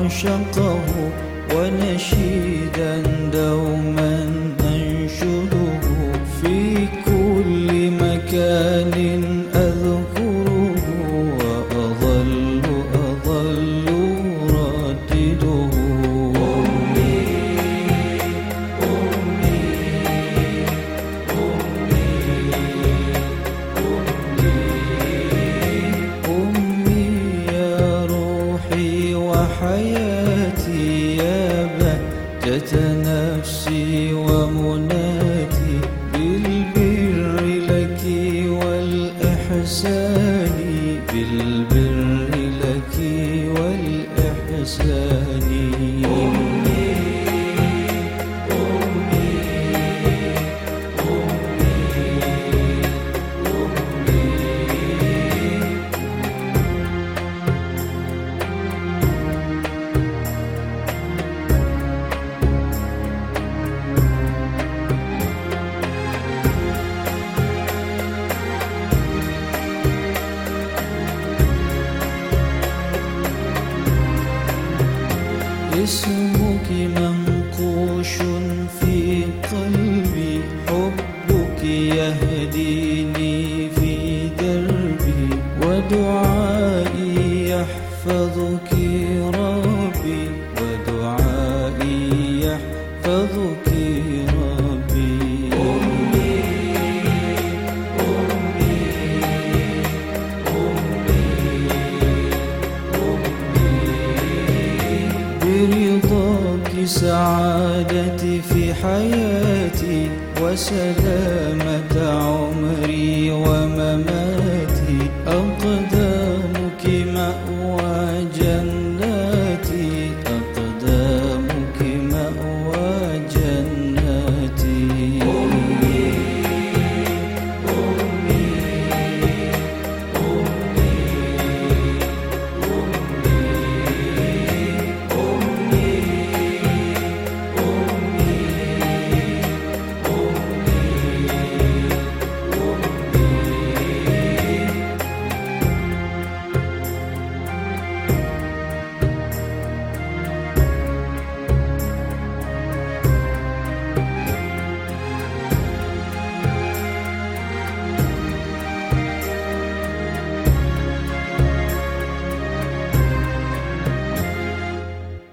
من أعشقه ونشيدا دوما أنشده في كل مكان. وحياتي يا بهجة نفسي ومناتي بالبر لك والإحسان بالبر لك والإحسان. اسمك منقوش في قلبي حبك يهديني. برضاك سعادتي في حياتي وسلامة عمري.